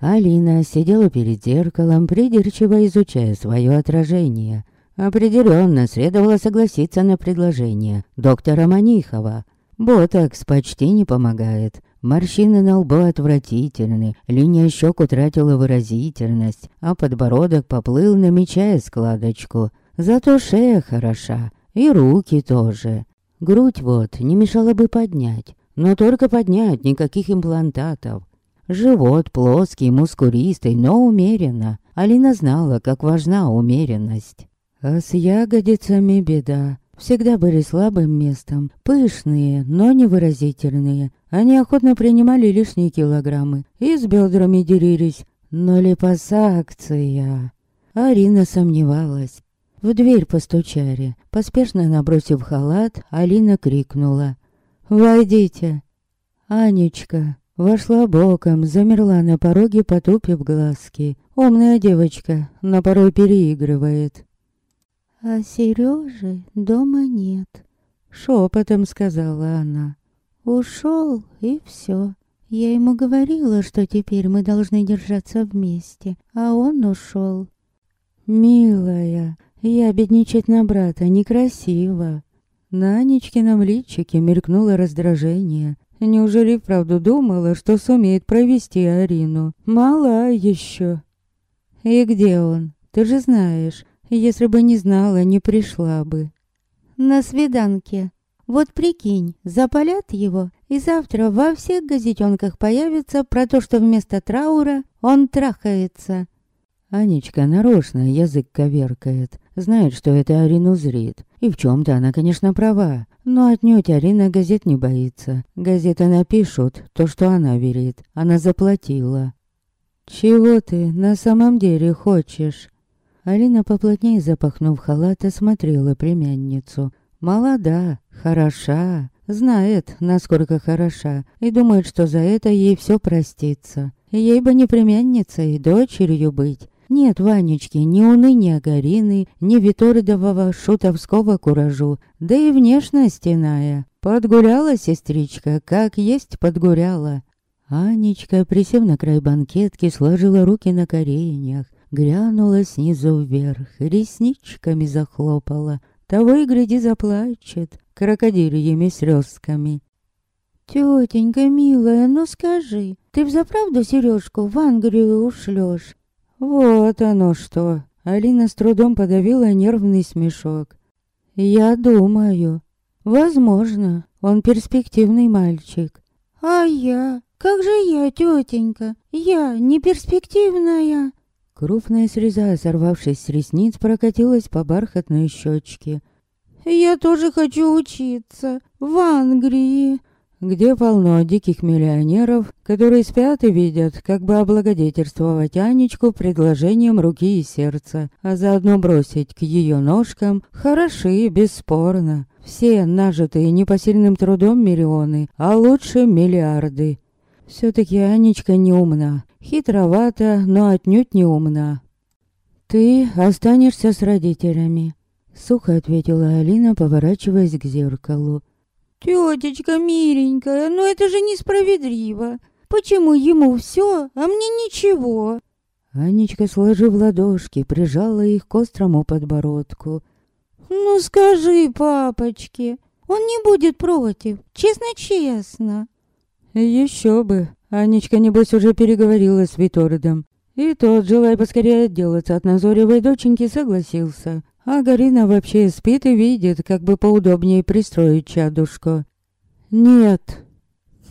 Алина сидела перед зеркалом, придирчиво изучая свое отражение. Определенно следовало согласиться на предложение доктора Манихова. Ботокс почти не помогает. Морщины на лбу отвратительны, линия щек утратила выразительность, а подбородок поплыл, намечая складочку. Зато шея хороша, и руки тоже. Грудь вот не мешало бы поднять, но только поднять, никаких имплантатов. Живот плоский, мускулистый, но умеренно. Алина знала, как важна умеренность. А с ягодицами беда. Всегда были слабым местом. Пышные, но невыразительные. Они охотно принимали лишние килограммы и с бедрами делились. Но липосакция... Арина сомневалась. В дверь постучали. Поспешно набросив халат, Алина крикнула. «Войдите!» Анечка вошла боком, замерла на пороге, потупив глазки. Умная девочка, но порой переигрывает. «А Сережи дома нет», — шепотом сказала она. «Ушел, и все. Я ему говорила, что теперь мы должны держаться вместе, а он ушел». «Милая, я бедничать на брата некрасиво». На Анечкином личике мелькнуло раздражение. Неужели вправду думала, что сумеет провести Арину? Мала еще. «И где он? Ты же знаешь, если бы не знала, не пришла бы. На свиданке. Вот прикинь, запалят его, и завтра во всех газетенках появится про то, что вместо траура он трахается. Анечка нарочно язык коверкает. Знает, что это Арину зрит. И в чем то она, конечно, права. Но отнюдь Арина газет не боится. Газеты напишут то, что она верит. Она заплатила. «Чего ты на самом деле хочешь?» Алина поплотнее запахнув халат, осмотрела племянницу. Молода, хороша, знает, насколько хороша, и думает, что за это ей все простится. Ей бы не племянницей, дочерью быть. Нет Ванечки ни уныния Гарины, ни Виторидового шутовского куражу, да и внешность иная. Подгуляла сестричка, как есть подгуляла. Анечка, присев на край банкетки, сложила руки на коренях, Глянула снизу вверх, ресничками захлопала. Того и гляди заплачет, крокодильями слезками. «Тетенька милая, ну скажи, ты взаправду сережку в Англию ушлешь?» «Вот оно что!» Алина с трудом подавила нервный смешок. «Я думаю. Возможно, он перспективный мальчик». «А я? Как же я, тетенька? Я не перспективная?» Крупная слеза, сорвавшись с ресниц, прокатилась по бархатной щечке. «Я тоже хочу учиться. В Англии» где полно диких миллионеров, которые спят и видят, как бы облагодетельствовать Анечку предложением руки и сердца, а заодно бросить к ее ножкам хороши, бесспорно. Все нажитые непосильным трудом миллионы, а лучше миллиарды. Все-таки Анечка не умна, хитровата, но отнюдь не умна. «Ты останешься с родителями», — сухо ответила Алина, поворачиваясь к зеркалу. «Тетечка миленькая, но это же несправедливо. Почему ему все, а мне ничего?» Анечка, сложив ладошки, прижала их к острому подбородку. «Ну скажи папочке, он не будет против, честно-честно». Еще бы. Анечка, небось, уже переговорила с Виторидом. И тот, желая поскорее отделаться от назоревой доченьки, согласился. А Гарина вообще спит и видит, как бы поудобнее пристроить чадушку. Нет.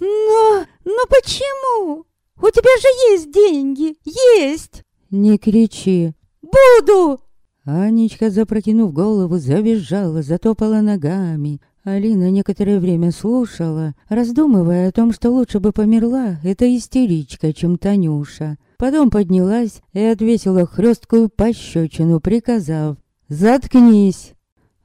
Но, но почему? У тебя же есть деньги, есть. Не кричи. Буду. Анечка, запрокинув голову, завизжала, затопала ногами. Алина некоторое время слушала, раздумывая о том, что лучше бы померла эта истеричка, чем Танюша. Потом поднялась и отвесила хресткую пощечину, приказав «Заткнись!».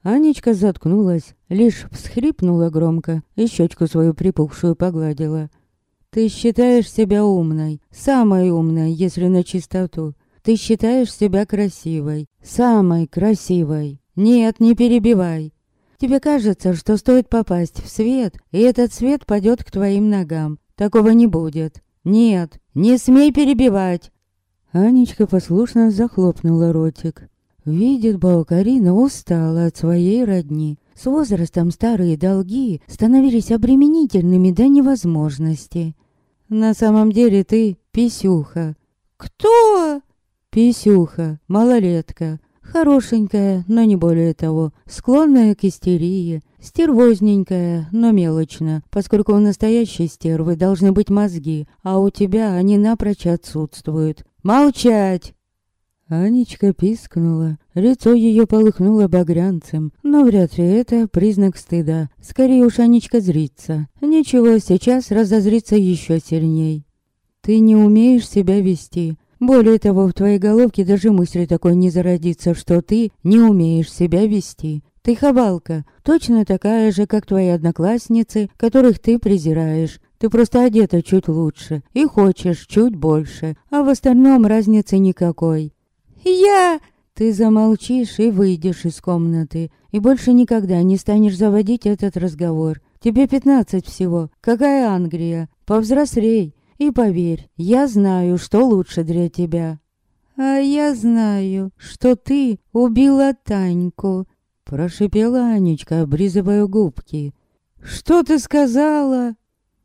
Анечка заткнулась, лишь всхрипнула громко и щечку свою припухшую погладила. «Ты считаешь себя умной, самой умной, если на чистоту. Ты считаешь себя красивой, самой красивой. Нет, не перебивай. Тебе кажется, что стоит попасть в свет, и этот свет падет к твоим ногам. Такого не будет. Нет, не смей перебивать!» Анечка послушно захлопнула ротик. Видит, Баукарина устала от своей родни. С возрастом старые долги становились обременительными до невозможности. На самом деле ты писюха. Кто? Писюха, малолетка. Хорошенькая, но не более того. Склонная к истерии. Стервозненькая, но мелочно, поскольку у настоящей стервы должны быть мозги, а у тебя они напрочь отсутствуют. Молчать! Анечка пискнула. Лицо ее полыхнуло багрянцем, но вряд ли это признак стыда. Скорее уж Анечка зрится. Ничего, сейчас разозрится еще сильней. Ты не умеешь себя вести. Более того, в твоей головке даже мысли такой не зародится, что ты не умеешь себя вести. Ты хабалка, точно такая же, как твои одноклассницы, которых ты презираешь. Ты просто одета чуть лучше и хочешь чуть больше, а в остальном разницы никакой. «Я...» Ты замолчишь и выйдешь из комнаты, и больше никогда не станешь заводить этот разговор. Тебе пятнадцать всего. Какая Англия? Повзрослей. И поверь, я знаю, что лучше для тебя. А я знаю, что ты убила Таньку. Прошипела Анечка, обрезывая губки. Что ты сказала?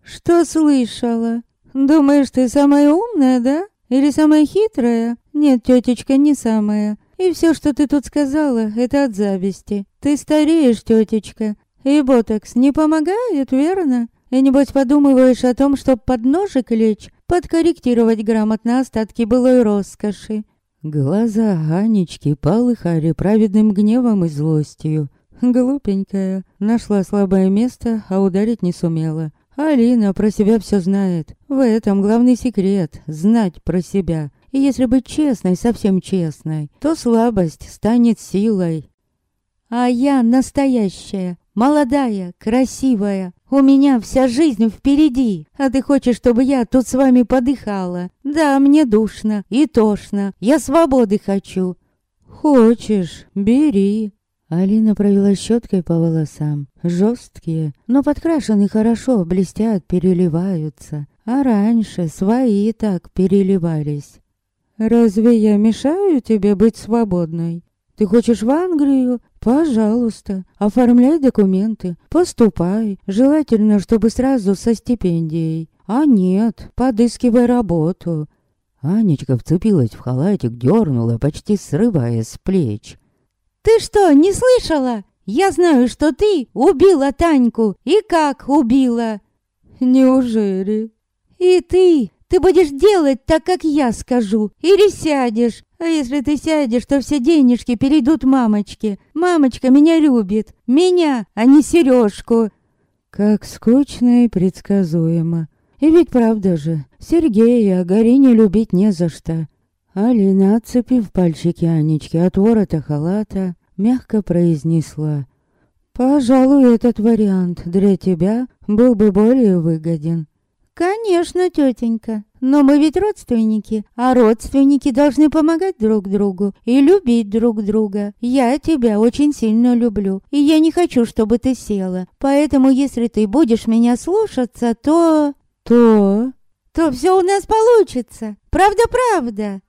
Что слышала? Думаешь, ты самая умная, да? Или самая хитрая? Нет, тетечка, не самая. И все, что ты тут сказала, это от зависти. Ты стареешь, тетечка. И ботокс не помогает, верно? И небось подумываешь о том, чтоб под ножик лечь, подкорректировать грамотно остатки былой роскоши. Глаза Анечки полыхали праведным гневом и злостью. Глупенькая, нашла слабое место, а ударить не сумела. Алина про себя все знает. В этом главный секрет — знать про себя. И если быть честной, совсем честной, то слабость станет силой. А я настоящая, молодая, красивая. У меня вся жизнь впереди. А ты хочешь, чтобы я тут с вами подыхала? Да, мне душно и тошно. Я свободы хочу. Хочешь, бери. Алина провела щеткой по волосам. Жесткие, но подкрашены хорошо, блестят, переливаются. А раньше свои так переливались. «Разве я мешаю тебе быть свободной? Ты хочешь в Англию? Пожалуйста, оформляй документы, поступай. Желательно, чтобы сразу со стипендией. А нет, подыскивай работу». Анечка вцепилась в халатик, дернула, почти срывая с плеч. «Ты что, не слышала? Я знаю, что ты убила Таньку. И как убила?» «Неужели?» «И ты? Ты будешь делать так, как я скажу. Или сядешь. А если ты сядешь, то все денежки перейдут мамочке. Мамочка меня любит. Меня, а не Сережку». Как скучно и предсказуемо. И ведь правда же, Сергея Горине любить не за что. Алина, отцепив пальчики Анечки от ворота халата, мягко произнесла. «Пожалуй, этот вариант для тебя был бы более выгоден». «Конечно, тетенька, но мы ведь родственники, а родственники должны помогать друг другу и любить друг друга. Я тебя очень сильно люблю, и я не хочу, чтобы ты села. Поэтому, если ты будешь меня слушаться, то...» «То...» «То все у нас получится. Правда-правда».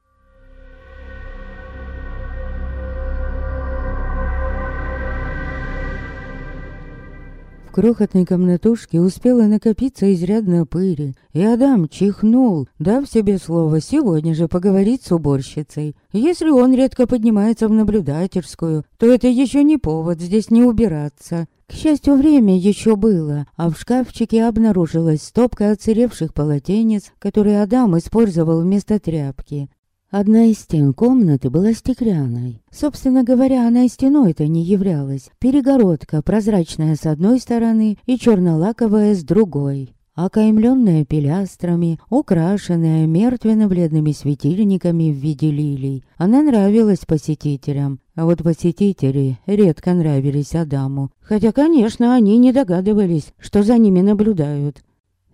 Крохотной комнатушке успела накопиться изрядно пыли, и Адам чихнул, дав себе слово сегодня же поговорить с уборщицей. Если он редко поднимается в наблюдательскую, то это еще не повод здесь не убираться. К счастью, время еще было, а в шкафчике обнаружилась стопка оцаревших полотенец, которые Адам использовал вместо тряпки. Одна из стен комнаты была стеклянной. Собственно говоря, она и стеной-то не являлась. Перегородка прозрачная с одной стороны и черно-лаковая с другой. Окаймленная пилястрами, украшенная мертвенно-бледными светильниками в виде лилий. Она нравилась посетителям, а вот посетители редко нравились Адаму. Хотя, конечно, они не догадывались, что за ними наблюдают.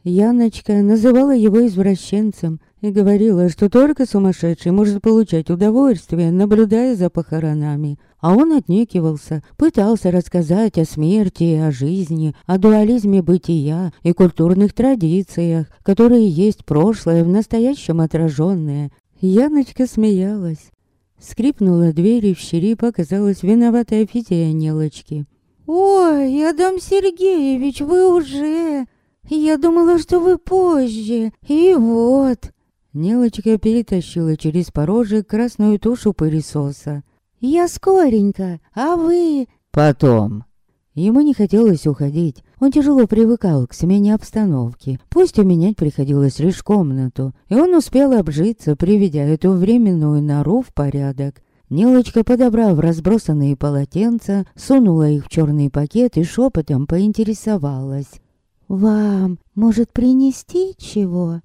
Яночка называла его извращенцем, и говорила, что только сумасшедший может получать удовольствие, наблюдая за похоронами. А он отнекивался, пытался рассказать о смерти о жизни, о дуализме бытия и культурных традициях, которые есть прошлое в настоящем отраженное. Яночка смеялась. Скрипнула дверь, и в щери показалась виноватая Фития Нелочки. «Ой, Адам Сергеевич, вы уже...» Я думала, что вы позже. И вот. Нелочка перетащила через порожек красную тушу пылесоса. Я скоренько, а вы... Потом. Ему не хотелось уходить. Он тяжело привыкал к смене обстановки. Пусть уменять приходилось лишь комнату. И он успел обжиться, приведя эту временную нору в порядок. Нелочка, подобрав разбросанные полотенца, сунула их в черный пакет и шепотом поинтересовалась. «Вам, может, принести чего?»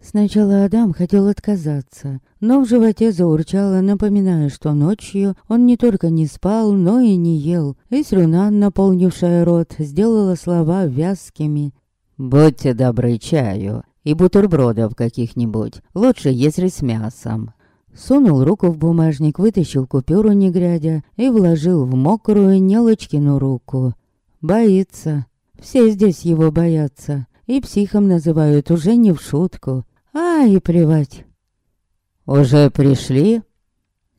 Сначала Адам хотел отказаться, но в животе заурчало, напоминая, что ночью он не только не спал, но и не ел, и слюна, наполнившая рот, сделала слова вязкими. «Будьте добры чаю и бутербродов каких-нибудь, лучше, если с мясом». Сунул руку в бумажник, вытащил купюру не глядя и вложил в мокрую Нелочкину руку. Боится, все здесь его боятся. И психом называют уже не в шутку. А, и плевать. «Уже пришли?»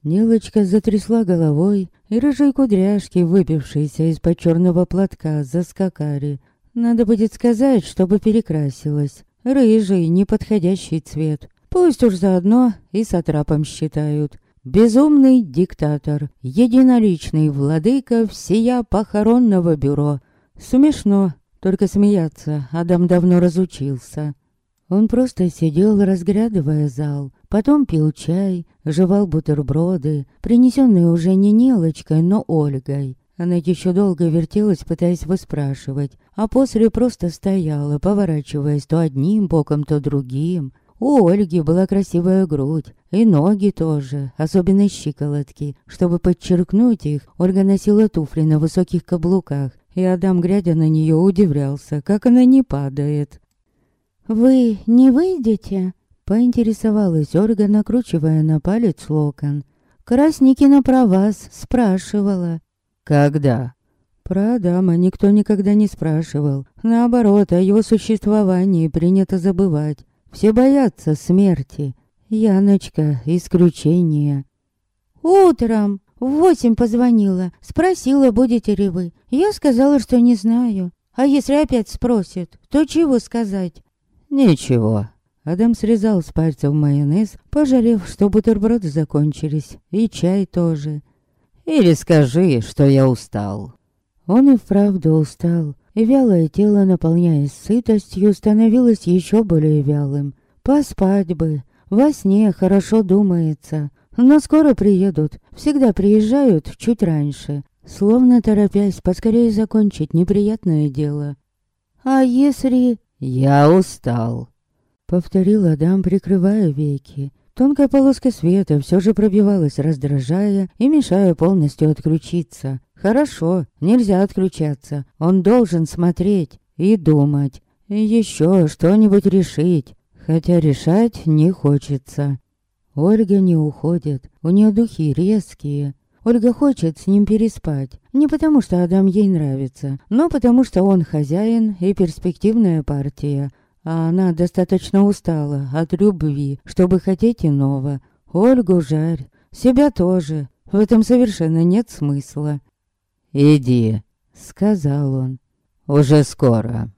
Нилочка затрясла головой, и рыжие кудряшки, выпившиеся из-под черного платка, заскакали. Надо будет сказать, чтобы перекрасилась. Рыжий, неподходящий цвет. Пусть уж заодно и с атрапом считают. Безумный диктатор, единоличный владыка всея похоронного бюро. Смешно, только смеяться Адам давно разучился. Он просто сидел, разглядывая зал, потом пил чай, жевал бутерброды, принесенные уже не Нелочкой, но Ольгой. Она еще долго вертелась, пытаясь выспрашивать, а после просто стояла, поворачиваясь то одним боком, то другим. У Ольги была красивая грудь, и ноги тоже, особенно щиколотки. Чтобы подчеркнуть их, Ольга носила туфли на высоких каблуках, и Адам, глядя на нее, удивлялся, как она не падает. «Вы не выйдете?» — поинтересовалась Ольга, накручивая на палец локон. «Красникина про вас спрашивала». «Когда?» Про Адама никто никогда не спрашивал. Наоборот, о его существовании принято забывать. Все боятся смерти. Яночка — исключение. «Утром!» В восемь позвонила, спросила, будете ли вы. Я сказала, что не знаю. А если опять спросит, то чего сказать? Ничего. Адам срезал с пальцев майонез, пожалев, что бутерброды закончились, и чай тоже. Или скажи, что я устал. Он и вправду устал, вялое тело, наполняясь сытостью, становилось еще более вялым. Поспать бы, во сне хорошо думается, но скоро приедут. Всегда приезжают чуть раньше. Словно торопясь поскорее закончить неприятное дело. «А если...» «Я устал», — повторил Адам, прикрывая веки. Тонкая полоска света все же пробивалась, раздражая и мешая полностью отключиться. Хорошо, нельзя отключаться. Он должен смотреть и думать. И еще что-нибудь решить. Хотя решать не хочется. Ольга не уходит, у нее духи резкие. Ольга хочет с ним переспать. Не потому, что Адам ей нравится, но потому, что он хозяин и перспективная партия. А она достаточно устала от любви, чтобы хотеть иного. Ольгу жарь, себя тоже. В этом совершенно нет смысла. «Иди», — сказал он. «Уже скоро».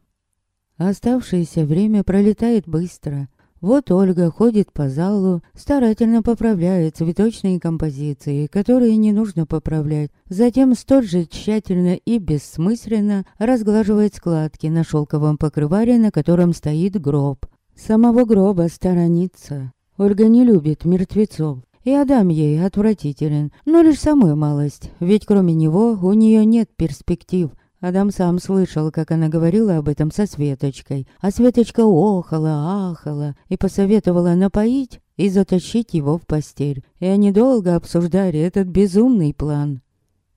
Оставшееся время пролетает быстро. Вот Ольга ходит по залу, старательно поправляет цветочные композиции, которые не нужно поправлять. Затем столь же тщательно и бессмысленно разглаживает складки на шелковом покрывале, на котором стоит гроб. Самого гроба сторонится. Ольга не любит мертвецов. И Адам ей отвратителен, но лишь самую малость, ведь кроме него у нее нет перспектив, Адам сам слышал, как она говорила об этом со Светочкой. А Светочка охала, ахала и посоветовала напоить и затащить его в постель. И они долго обсуждали этот безумный план.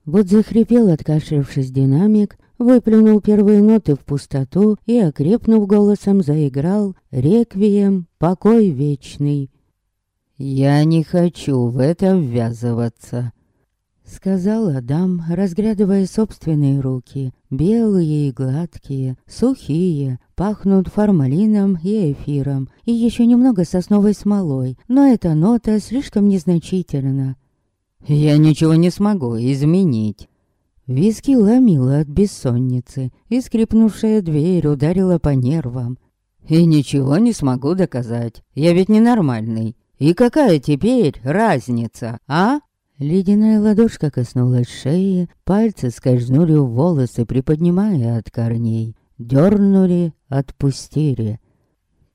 Вот захрипел, откашлившись динамик, выплюнул первые ноты в пустоту и, окрепнув голосом, заиграл «Реквием, покой вечный». «Я не хочу в это ввязываться», — сказал Адам, разглядывая собственные руки. Белые и гладкие, сухие, пахнут формалином и эфиром, и еще немного сосновой смолой, но эта нота слишком незначительна. «Я ничего не смогу изменить». Виски ломила от бессонницы, и скрипнувшая дверь ударила по нервам. «И ничего не смогу доказать, я ведь ненормальный. И какая теперь разница, а?» Ледяная ладошка коснулась шеи, пальцы скользнули в волосы, приподнимая от корней. Дёрнули, отпустили.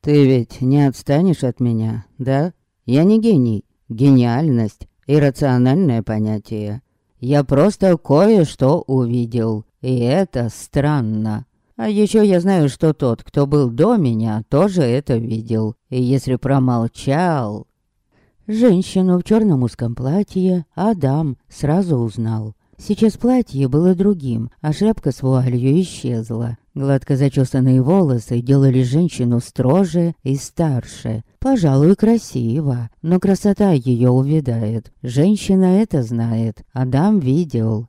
«Ты ведь не отстанешь от меня, да? Я не гений. Гениальность — иррациональное понятие. Я просто кое-что увидел, и это странно. А еще я знаю, что тот, кто был до меня, тоже это видел. И если промолчал, Женщину в черном узком платье Адам сразу узнал. Сейчас платье было другим, а шляпка с вуалью исчезла. Гладко зачесанные волосы делали женщину строже и старше. Пожалуй, красиво, но красота ее увядает. Женщина это знает, Адам видел.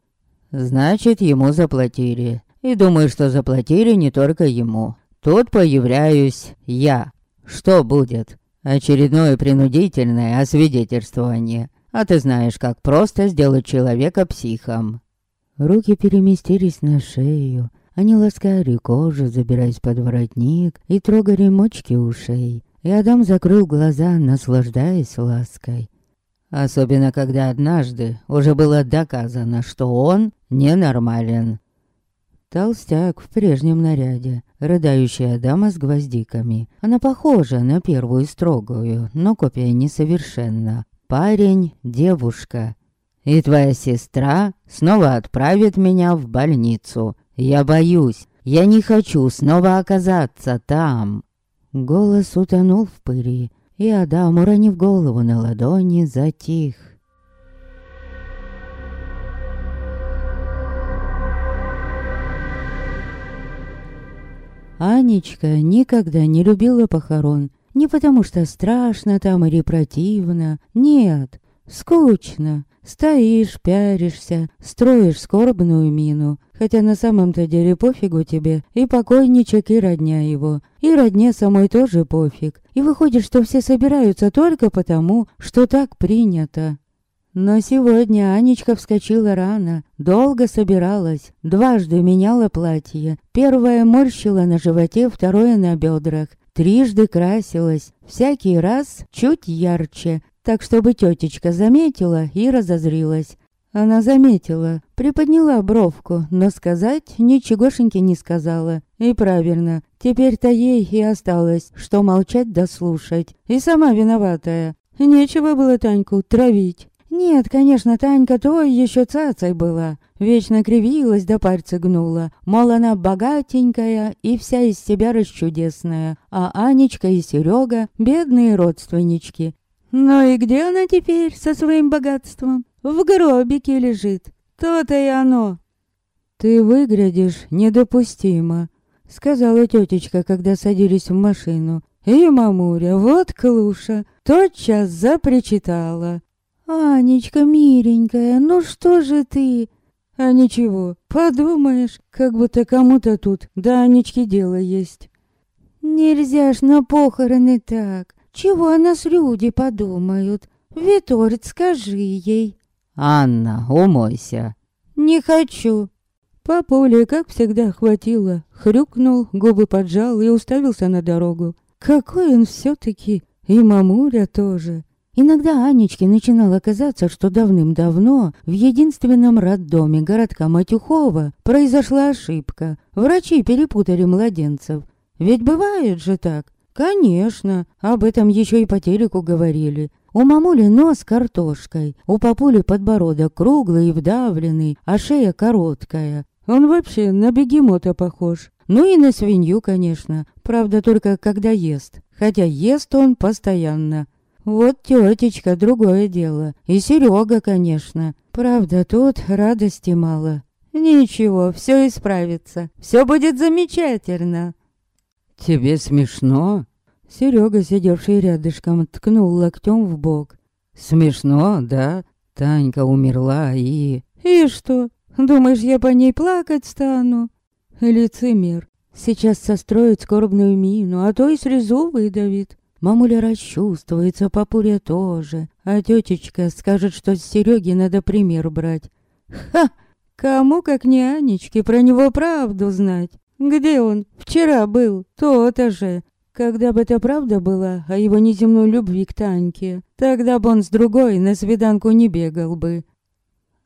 Значит, ему заплатили. И думаю, что заплатили не только ему. Тут появляюсь я. Что будет? Очередное принудительное освидетельствование. А ты знаешь, как просто сделать человека психом. Руки переместились на шею. Они ласкали кожу, забираясь под воротник и трогали мочки ушей. И Адам закрыл глаза, наслаждаясь лаской. Особенно, когда однажды уже было доказано, что он ненормален. Толстяк в прежнем наряде, рыдающая дама с гвоздиками. Она похожа на первую строгую, но копия несовершенна. Парень, девушка. И твоя сестра снова отправит меня в больницу. Я боюсь, я не хочу снова оказаться там. Голос утонул в пыли, и Адам, уронив голову на ладони, затих. Анечка никогда не любила похорон. Не потому что страшно там или противно. Нет, скучно. Стоишь, пяришься, строишь скорбную мину. Хотя на самом-то деле пофигу тебе. И покойничек, и родня его. И родне самой тоже пофиг. И выходит, что все собираются только потому, что так принято. Но сегодня Анечка вскочила рано, долго собиралась, дважды меняла платье. Первое морщила на животе, второе на бедрах. Трижды красилась, всякий раз чуть ярче, так чтобы тетечка заметила и разозрилась. Она заметила, приподняла бровку, но сказать ничегошеньки не сказала. И правильно, теперь-то ей и осталось, что молчать да. И сама виноватая. Нечего было Таньку травить. Нет, конечно, Танька той еще цацей была. Вечно кривилась да пальцы гнула. Мол, она богатенькая и вся из себя расчудесная. А Анечка и Серега — бедные родственнички. Ну и где она теперь со своим богатством? В гробике лежит. То-то и оно. Ты выглядишь недопустимо, сказала тетечка, когда садились в машину. И мамуря, вот клуша, тотчас запричитала. «Анечка, миленькая, ну что же ты?» «А ничего, подумаешь, как будто кому-то тут да Анечки дело есть». «Нельзя ж на похороны так. Чего о нас люди подумают? Виторит, скажи ей». «Анна, умойся». «Не хочу». Папуля, как всегда, хватило, хрюкнул, губы поджал и уставился на дорогу. Какой он все-таки, и мамуля тоже. Иногда Анечке начинало казаться, что давным-давно в единственном роддоме городка Матюхова произошла ошибка. Врачи перепутали младенцев. Ведь бывает же так. Конечно, об этом еще и по телеку говорили. У мамули нос картошкой, у папули подбородок круглый и вдавленный, а шея короткая. Он вообще на бегемота похож. Ну и на свинью, конечно. Правда, только когда ест. Хотя ест он постоянно. Вот тетечка, другое дело. И Серега, конечно. Правда, тут радости мало. Ничего, все исправится. Все будет замечательно. Тебе смешно? Серега, сидевший рядышком, ткнул локтем в бок. Смешно, да? Танька умерла и... И что? Думаешь, я по ней плакать стану? Лицемер. Сейчас состроит скорбную мину, а то и слезу выдавит. Мамуля расчувствуется, папуля тоже. А тетечка скажет, что с Сереги надо пример брать. Ха! Кому, как не про него правду знать? Где он? Вчера был. То-то же. Когда бы это правда была о его неземной любви к Таньке, тогда бы он с другой на свиданку не бегал бы.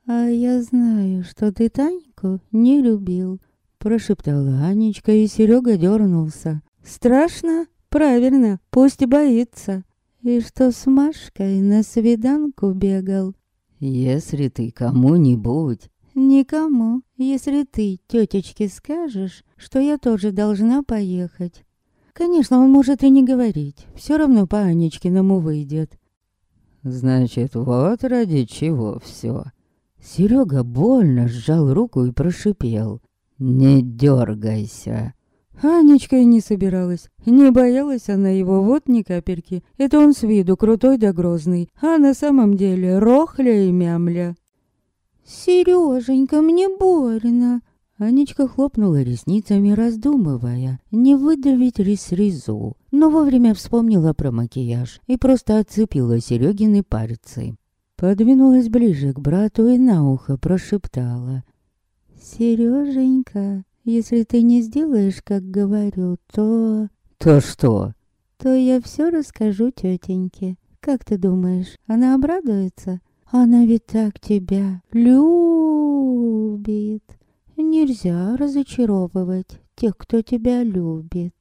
«А я знаю, что ты Таньку не любил», — прошептала Анечка, и Серега дернулся. «Страшно? Правильно, пусть боится». «И что с Машкой на свиданку бегал?» «Если ты кому-нибудь «Никому, если ты тетечке скажешь, что я тоже должна поехать». Конечно, он может и не говорить, все равно по Анечкиному выйдет. Значит, вот ради чего все. Серега больно сжал руку и прошипел. «Не дергайся!» Анечка и не собиралась. Не боялась она его вот ни капельки. Это он с виду крутой да грозный, а на самом деле рохля и мямля. «Серёженька, мне больно!» Анечка хлопнула ресницами, раздумывая, не выдавить ли срезу, но вовремя вспомнила про макияж и просто отцепила Серёгины пальцы. Подвинулась ближе к брату и на ухо прошептала. «Серёженька, если ты не сделаешь, как говорю, то...» «То что?» «То я всё расскажу тётеньке. Как ты думаешь, она обрадуется?» Она ведь так тебя любит. Нельзя разочаровывать тех, кто тебя любит.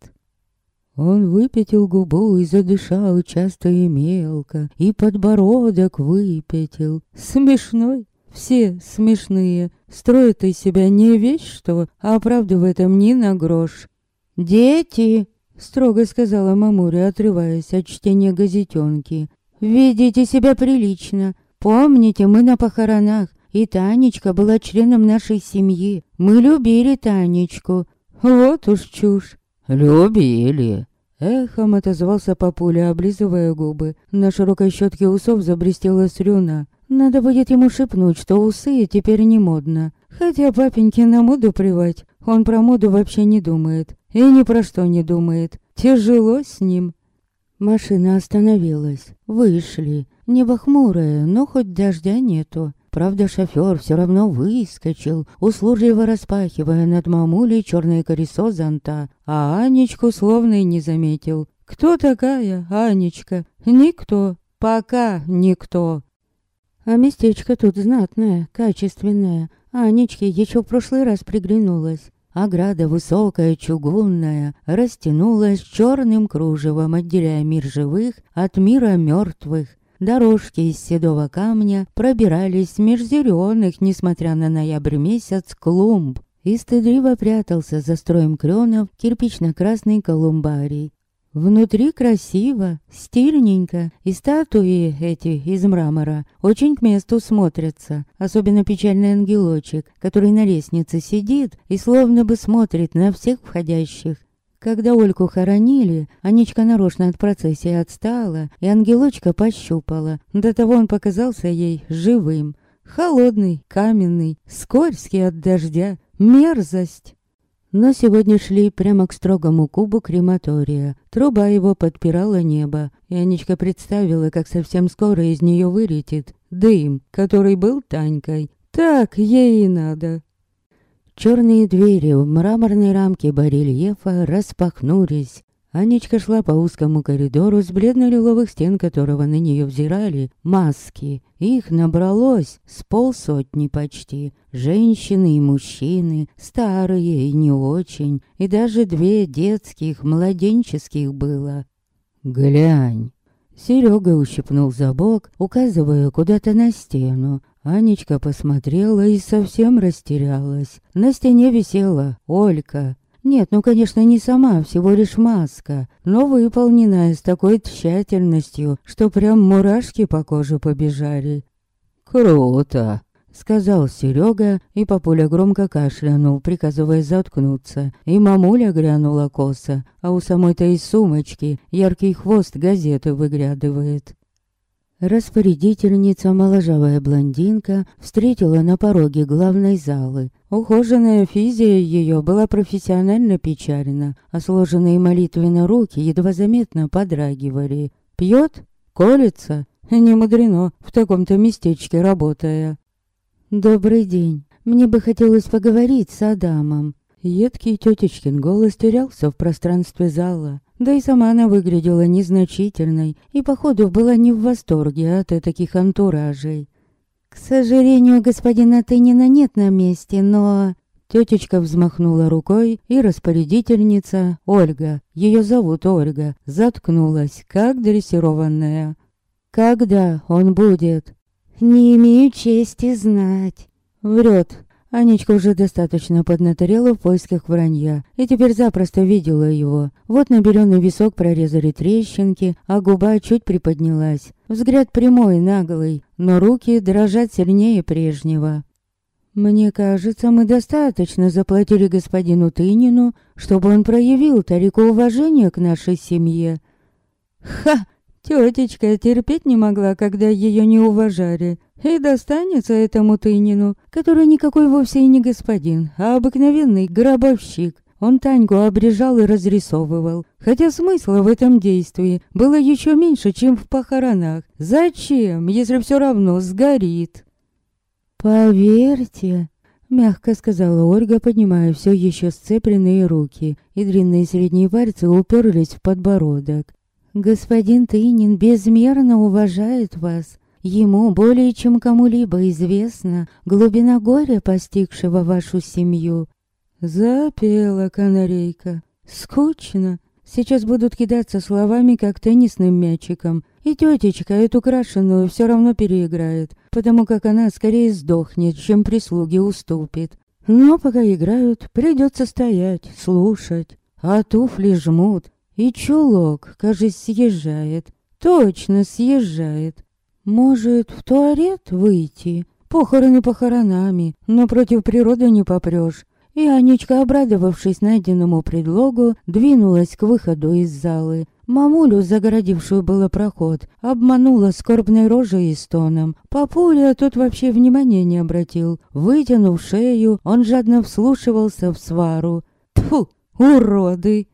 Он выпятил губу и задышал часто и мелко, и подбородок выпятил. Смешной. Все смешные. Строят из себя не вещь что, а правда в этом ни на грош. «Дети!» — строго сказала мамуля, отрываясь от чтения газетенки. «Ведите себя прилично. Помните, мы на похоронах, и Танечка была членом нашей семьи. Мы любили Танечку. Вот уж чушь. Любили. Эхом отозвался папуля, облизывая губы. На широкой щетке усов забрестела слюна. Надо будет ему шепнуть, что усы теперь не модно. Хотя папеньке на моду плевать. Он про моду вообще не думает. И ни про что не думает. Тяжело с ним. Машина остановилась. Вышли. Небо хмурое, но хоть дождя нету. Правда, шофер все равно выскочил, услужливо распахивая над мамулей черное колесо зонта, а Анечку словно и не заметил. Кто такая Анечка? Никто. Пока никто. А местечко тут знатное, качественное. Анечке еще в прошлый раз приглянулась. Ограда высокая, чугунная, растянулась черным кружевом, отделяя мир живых от мира мертвых. Дорожки из седого камня пробирались меж зеленых, несмотря на ноябрь месяц, клумб. И стыдливо прятался за строем кленов кирпично-красный колумбарий. Внутри красиво, стильненько, и статуи эти из мрамора очень к месту смотрятся, особенно печальный ангелочек, который на лестнице сидит и словно бы смотрит на всех входящих. Когда Ольку хоронили, Анечка нарочно от процессии отстала, и ангелочка пощупала. До того он показался ей живым. Холодный, каменный, скользкий от дождя. Мерзость. Но сегодня шли прямо к строгому кубу крематория. Труба его подпирала небо, и Анечка представила, как совсем скоро из нее вылетит дым, который был Танькой. Так ей и надо. Черные двери в мраморной рамке барельефа распахнулись. Анечка шла по узкому коридору с бледно-лиловых стен которого на нее взирали маски. Их набралось с полсотни почти. Женщины и мужчины, старые и не очень, и даже две детских, младенческих было. «Глянь!» Серега ущипнул за бок, указывая куда-то на стену. Анечка посмотрела и совсем растерялась. На стене висела Олька. Нет, ну, конечно, не сама, всего лишь маска, но выполненная с такой тщательностью, что прям мурашки по коже побежали. «Круто!» Сказал Серега, и папуля громко кашлянул, приказывая заткнуться. И мамуля грянула косо, а у самой-то из сумочки яркий хвост газеты выглядывает. Распорядительница, моложавая блондинка, встретила на пороге главной залы. Ухоженная физия ее была профессионально печальна, а сложенные молитвенно руки едва заметно подрагивали. Пьет? Колется? Не мудрено, в таком-то местечке работая. «Добрый день. Мне бы хотелось поговорить с Адамом». Едкий тетечкин голос терялся в пространстве зала. Да и сама она выглядела незначительной и, походу, была не в восторге от таких антуражей. «К сожалению, господина Тынина нет на месте, но...» Тетечка взмахнула рукой, и распорядительница, Ольга, ее зовут Ольга, заткнулась, как дрессированная. «Когда он будет?» Не имею чести знать. Врет. Анечка уже достаточно поднаторела в поисках вранья, и теперь запросто видела его. Вот набеленный висок прорезали трещинки, а губа чуть приподнялась. Взгляд прямой, наглый, но руки дрожат сильнее прежнего. Мне кажется, мы достаточно заплатили господину Тынину, чтобы он проявил тарику уважения к нашей семье. Ха! Тетечка терпеть не могла, когда ее не уважали. И достанется этому Тынину, который никакой вовсе и не господин, а обыкновенный гробовщик. Он Таньку обрежал и разрисовывал. Хотя смысла в этом действии было еще меньше, чем в похоронах. Зачем, если все равно сгорит? «Поверьте», — мягко сказала Ольга, поднимая все еще сцепленные руки, и длинные средние пальцы уперлись в подбородок. Господин Тынин безмерно уважает вас. Ему более чем кому-либо известна глубина горя, постигшего вашу семью. Запела канарейка. Скучно. Сейчас будут кидаться словами, как теннисным мячиком. И тетечка эту крашеную все равно переиграет, потому как она скорее сдохнет, чем прислуги уступит. Но пока играют, придется стоять, слушать. А туфли жмут, и чулок, кажется, съезжает. Точно съезжает. Может, в туалет выйти? Похороны похоронами, но против природы не попрешь. И Анечка, обрадовавшись найденному предлогу, двинулась к выходу из залы. Мамулю, загородившую было проход, обманула скорбной рожей и стоном. Папуля тут вообще внимания не обратил. Вытянув шею, он жадно вслушивался в свару. Тьфу, уроды!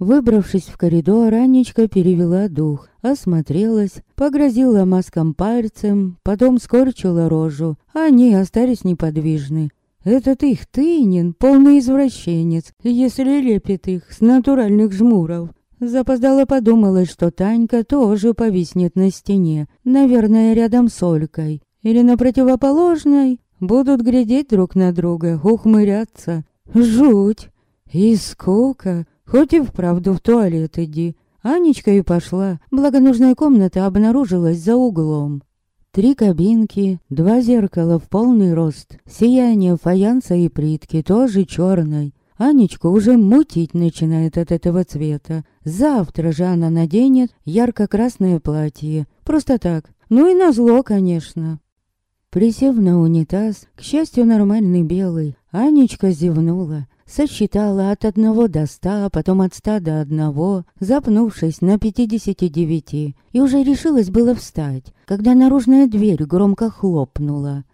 Выбравшись в коридор, Анечка перевела дух, осмотрелась, погрозила маском пальцем, потом скорчила рожу. Они остались неподвижны. Этот их Тынин, полный извращенец, если лепит их с натуральных жмуров. Запоздала подумала, что Танька тоже повиснет на стене, наверное, рядом с Олькой. Или на противоположной. Будут глядеть друг на друга, ухмыряться. Жуть! И скука! Хоть и вправду в туалет иди. Анечка и пошла, благо нужная комната обнаружилась за углом. Три кабинки, два зеркала в полный рост, сияние фаянса и плитки, тоже черной. Анечку уже мутить начинает от этого цвета. Завтра же она наденет ярко-красное платье. Просто так. Ну и назло, конечно. Присев на унитаз, к счастью, нормальный белый, Анечка зевнула сосчитала от одного до ста, потом от ста до одного, запнувшись на пятидесяти девяти, и уже решилась было встать, когда наружная дверь громко хлопнула.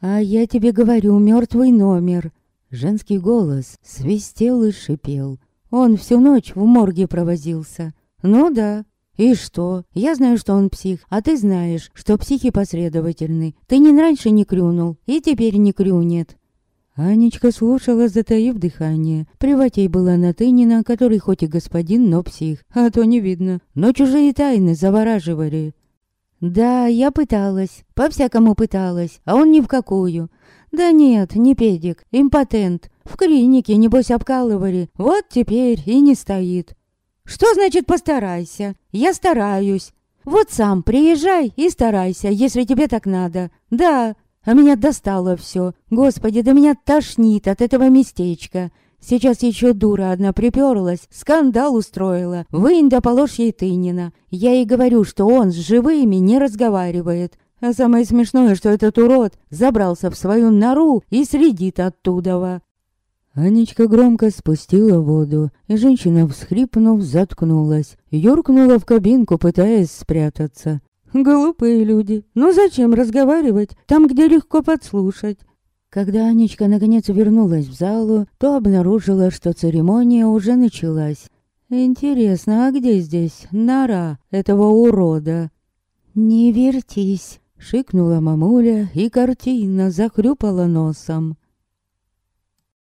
«А я тебе говорю, мертвый номер!» Женский голос свистел и шипел. Он всю ночь в морге провозился. «Ну да, и что? Я знаю, что он псих, а ты знаешь, что психи последовательны. Ты ни раньше не клюнул, и теперь не клюнет. Анечка слушала, затаив дыхание. Приватей была на Тынина, который хоть и господин, но псих. А то не видно. Но чужие тайны завораживали. Да, я пыталась. По-всякому пыталась. А он ни в какую. Да нет, не педик. Импотент. В клинике, небось, обкалывали. Вот теперь и не стоит. Что значит постарайся? Я стараюсь. Вот сам приезжай и старайся, если тебе так надо. Да, а меня достало все. Господи, да меня тошнит от этого местечка. Сейчас еще дура одна приперлась, скандал устроила. Вынь да положь ей Тынина. Я ей говорю, что он с живыми не разговаривает. А самое смешное, что этот урод забрался в свою нору и средит оттуда. Анечка громко спустила воду, и женщина, всхрипнув, заткнулась. Юркнула в кабинку, пытаясь спрятаться. Глупые люди. Ну зачем разговаривать там, где легко подслушать? Когда Анечка наконец вернулась в залу, то обнаружила, что церемония уже началась. Интересно, а где здесь нора этого урода? «Не вертись!» — шикнула мамуля и картинно захрюпала носом.